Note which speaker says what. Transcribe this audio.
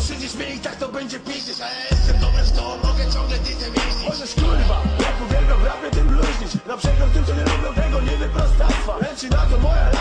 Speaker 1: siedzisz mnie i tak to będzie piździć A ja jestem dobry w to, mogę ciągle ditem jeździć Możesz kurwa, jak uwielbiam rapie tym luźnić. Na przegląd tym, co nie lubią tego nie niewyprostactwa Leci na to moja